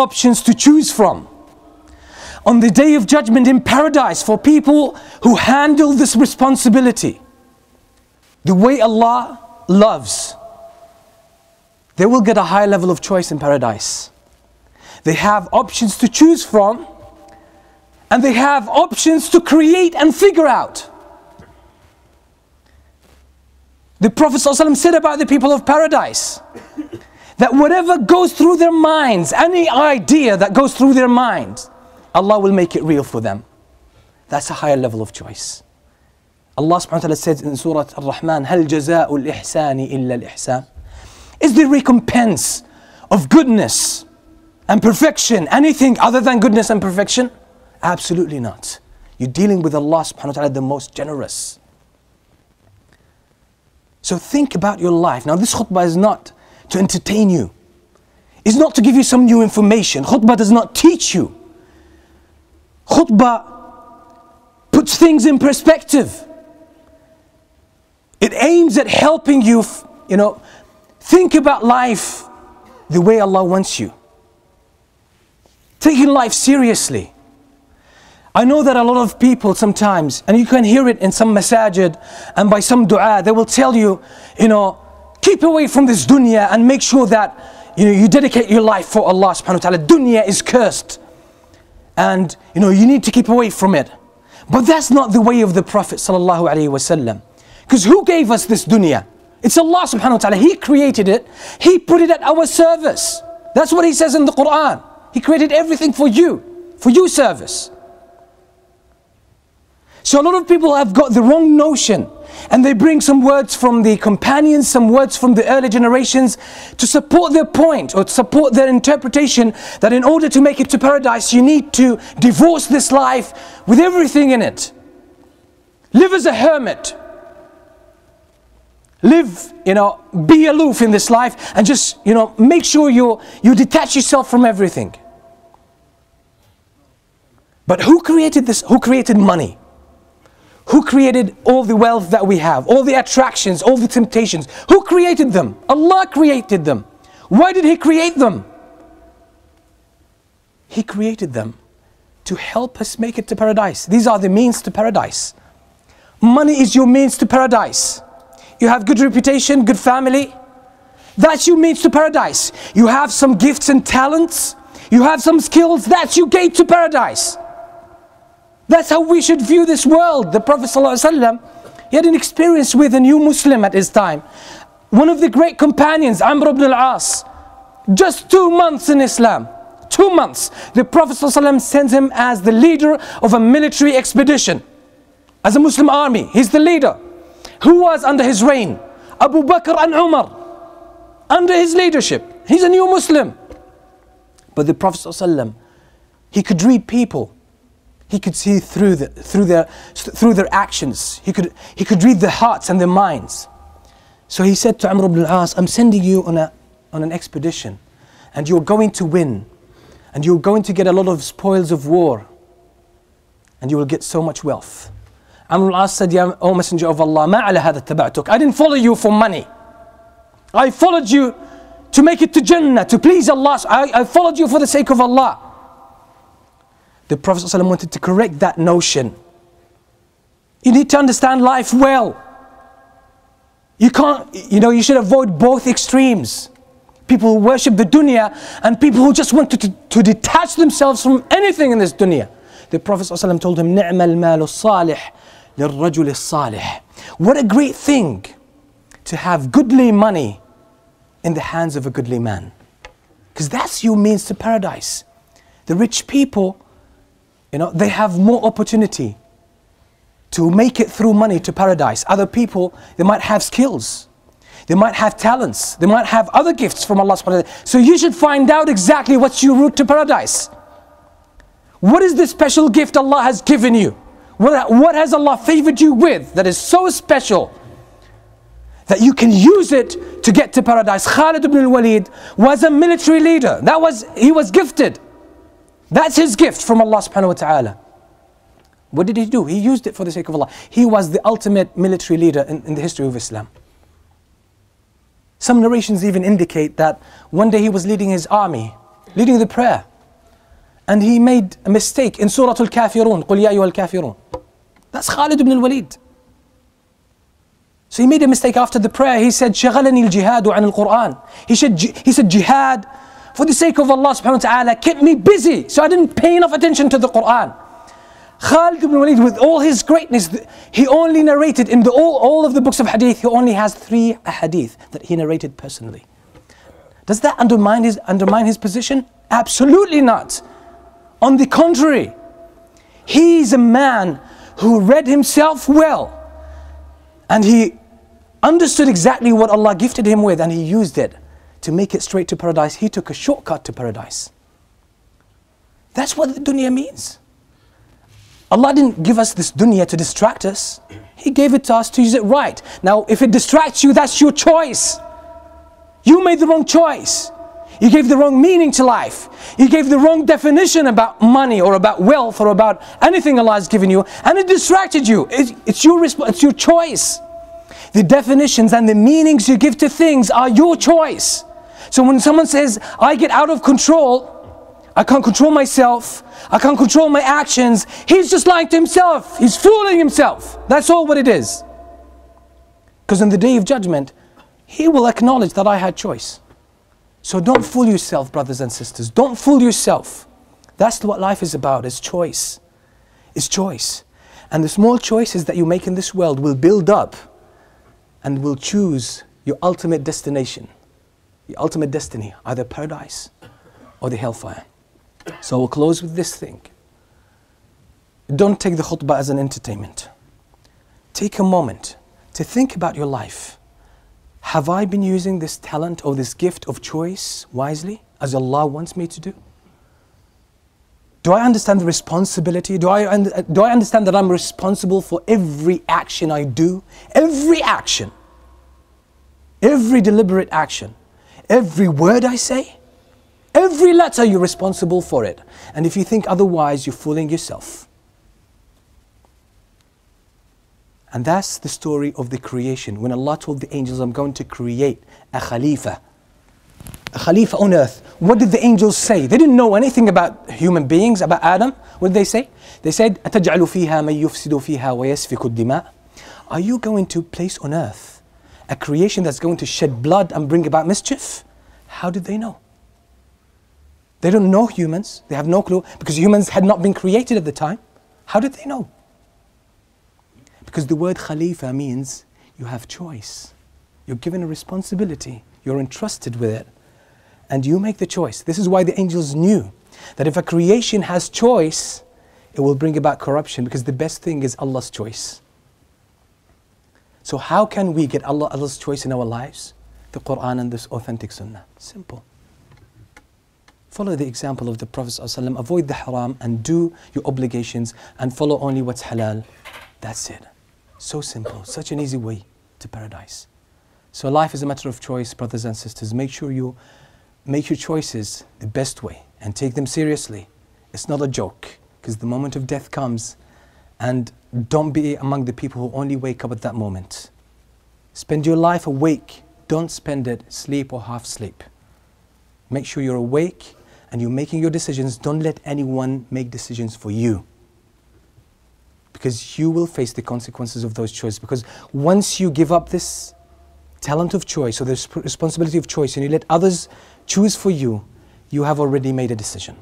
options to choose from. On the day of judgment in paradise, for people who handle this responsibility, the way Allah loves, they will get a high level of choice in paradise. They have options to choose from, and they have options to create and figure out. The Prophet ﷺ said about the people of paradise that whatever goes through their minds, any idea that goes through their minds, Allah will make it real for them. That's a higher level of choice. Allah subhanahu wa ta'ala says in Surah Al-Rahman, هل جزاء الإحسان إلا الإحسان? Is the recompense of goodness and perfection anything other than goodness and perfection? Absolutely not. You're dealing with Allah subhanahu wa ta'ala, the most generous. So think about your life. Now, this khutbah is not to entertain you, it's not to give you some new information. Khutbah does not teach you. Khutbah puts things in perspective. It aims at helping you, you know, think about life the way Allah wants you. Taking life seriously. I know that a lot of people sometimes, and you can hear it in some masajid and by some dua, they will tell you, you know, keep away from this dunya and make sure that you know you dedicate your life for Allah subhanahu wa ta'ala. Dunya is cursed. And you know you need to keep away from it. But that's not the way of the Prophet sallallahu alaihi wasallam. Because who gave us this dunya? It's Allah subhanahu wa ta'ala. He created it. He put it at our service. That's what he says in the Quran. He created everything for you, for your service. So a lot of people have got the wrong notion and they bring some words from the companions, some words from the early generations to support their point or to support their interpretation that in order to make it to paradise, you need to divorce this life with everything in it. Live as a hermit. Live, you know, be aloof in this life and just, you know, make sure you, you detach yourself from everything. But who created this? Who created money? Who created all the wealth that we have, all the attractions, all the temptations? Who created them? Allah created them. Why did He create them? He created them to help us make it to paradise. These are the means to paradise. Money is your means to paradise. You have good reputation, good family. That's your means to paradise. You have some gifts and talents. You have some skills. That's your gate to paradise. That's how we should view this world. The Prophet ﷺ, he had an experience with a new Muslim at his time. One of the great companions, Amr ibn al-As, just two months in Islam. Two months. The Prophet ﷺ sends him as the leader of a military expedition. As a Muslim army. He's the leader. Who was under his reign? Abu Bakr and Umar. Under his leadership. He's a new Muslim. But the Prophet ﷺ, he could read people. He could see through, the, through, their, through their actions. He could, he could read their hearts and their minds. So he said to Amr ibn al-As, I'm sending you on, a, on an expedition and you're going to win and you're going to get a lot of spoils of war and you will get so much wealth. Amr al-As said, Ya O Messenger of Allah, ما على هذا اتبعتك. I didn't follow you for money. I followed you to make it to Jannah, to please Allah. I, I followed you for the sake of Allah the Prophet ﷺ wanted to correct that notion. You need to understand life well. You can't, you know, you should avoid both extremes. People who worship the dunya and people who just want to, to, to detach themselves from anything in this dunya. The Prophet ﷺ told him, نعم المال الصالح للرجل الصالح. What a great thing to have goodly money in the hands of a goodly man. Because that's your means to paradise. The rich people you know, they have more opportunity to make it through money to paradise. Other people, they might have skills. They might have talents. They might have other gifts from Allah subhanahu wa ta'ala. So you should find out exactly what's your route to paradise. What is the special gift Allah has given you? What, what has Allah favored you with that is so special that you can use it to get to paradise? Khalid ibn al-Walid was a military leader. That was, he was gifted. That's his gift from Allah subhanahu wa ta'ala. What did he do? He used it for the sake of Allah. He was the ultimate military leader in, in the history of Islam. Some narrations even indicate that one day he was leading his army leading the prayer. And he made a mistake in Surah Al-Kafirun. قُلْ يَا أَيُّهَا الْكَافِرُونَ That's Khalid ibn al-Walid. So he made a mistake after the prayer. He said, شَغَلَنِي الْجِهَادُ عَنِ الْقُرْآنِ he said, he said, jihad for the sake of Allah subhanahu wa ta'ala kept me busy. So I didn't pay enough attention to the Quran. Khalid ibn Walid, with all his greatness, he only narrated in the, all, all of the books of hadith, he only has three hadith that he narrated personally. Does that undermine his, undermine his position? Absolutely not. On the contrary, he's a man who read himself well and he understood exactly what Allah gifted him with and he used it to make it straight to paradise. He took a shortcut to paradise. That's what the dunya means. Allah didn't give us this dunya to distract us. He gave it to us to use it right. Now, if it distracts you, that's your choice. You made the wrong choice. You gave the wrong meaning to life. You gave the wrong definition about money or about wealth or about anything Allah has given you, and it distracted you. It's, it's your, it's your choice. The definitions and the meanings you give to things are your choice. So when someone says, I get out of control, I can't control myself, I can't control my actions. He's just lying to himself. He's fooling himself. That's all what it is. Because in the day of judgment, he will acknowledge that I had choice. So don't fool yourself, brothers and sisters. Don't fool yourself. That's what life is about, is choice. It's choice. And the small choices that you make in this world will build up and will choose your ultimate destination, your ultimate destiny, either paradise or the hellfire. So we'll close with this thing. Don't take the khutbah as an entertainment. Take a moment to think about your life. Have I been using this talent or this gift of choice wisely as Allah wants me to do? Do I understand the responsibility? Do I, do I understand that I'm responsible for every action I do? Every action. Every deliberate action. Every word I say? Every letter you're responsible for it. And if you think otherwise, you're fooling yourself. And that's the story of the creation. When Allah told the angels, I'm going to create a Khalifa. A Khalifa on earth. What did the angels say? They didn't know anything about human beings, about Adam. What did they say? They said, أَتَجْعَلُ فِيهَا مَن يُفْسِدُ فِيهَا وَيَسْفِكُ الدِّمَاء Are you going to place on earth a creation that's going to shed blood and bring about mischief? How did they know? They don't know humans. They have no clue because humans had not been created at the time. How did they know? Because the word Khalifa means you have choice. You're given a responsibility. You're entrusted with it. And you make the choice. This is why the angels knew that if a creation has choice, it will bring about corruption because the best thing is Allah's choice. So, how can we get Allah, Allah's choice in our lives? The Quran and this authentic Sunnah. Simple. Follow the example of the Prophet ﷺ. Avoid the haram and do your obligations and follow only what's halal. That's it. So simple. Such an easy way to paradise. So life is a matter of choice, brothers and sisters. Make sure you make your choices the best way and take them seriously. It's not a joke because the moment of death comes and don't be among the people who only wake up at that moment. Spend your life awake. Don't spend it sleep or half sleep. Make sure you're awake and you're making your decisions, don't let anyone make decisions for you. Because you will face the consequences of those choices. Because once you give up this talent of choice or this responsibility of choice and you let others choose for you, you have already made a decision.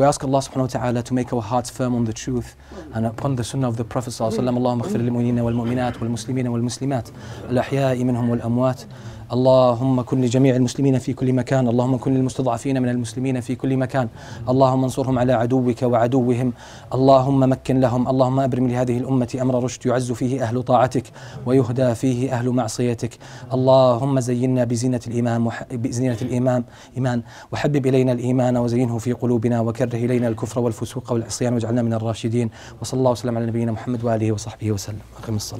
We ask Allah subhanahu wa ta'ala to make our hearts firm on the truth and upon the sunnah of the Prophet sallallahu alaihi wasallam. Allahumma ighfir lil mu'minina wal mu'minat wal muslimina wal muslimat اللهم كن لجميع المسلمين في كل مكان. اللهم كن للمستضعفين من المسلمين في كل مكان. اللهم انصرهم على عدوك وعدوهم. اللهم مكن لهم. اللهم أبرم لهذه الأمة أمر رشد يعز فيه أهل طاعتك ويهدى فيه أهل معصيتك. اللهم زينا بزينة الإيمان بزينة الإيمان. إيمان. وحبب إلينا الإيمان وزينه في قلوبنا وكره إلينا الكفر والفسوق والعصيان واجعلنا من الراشدين. وصلى الله وسلم على نبينا محمد وآله وصحبه وسلم. أقم الصلاة.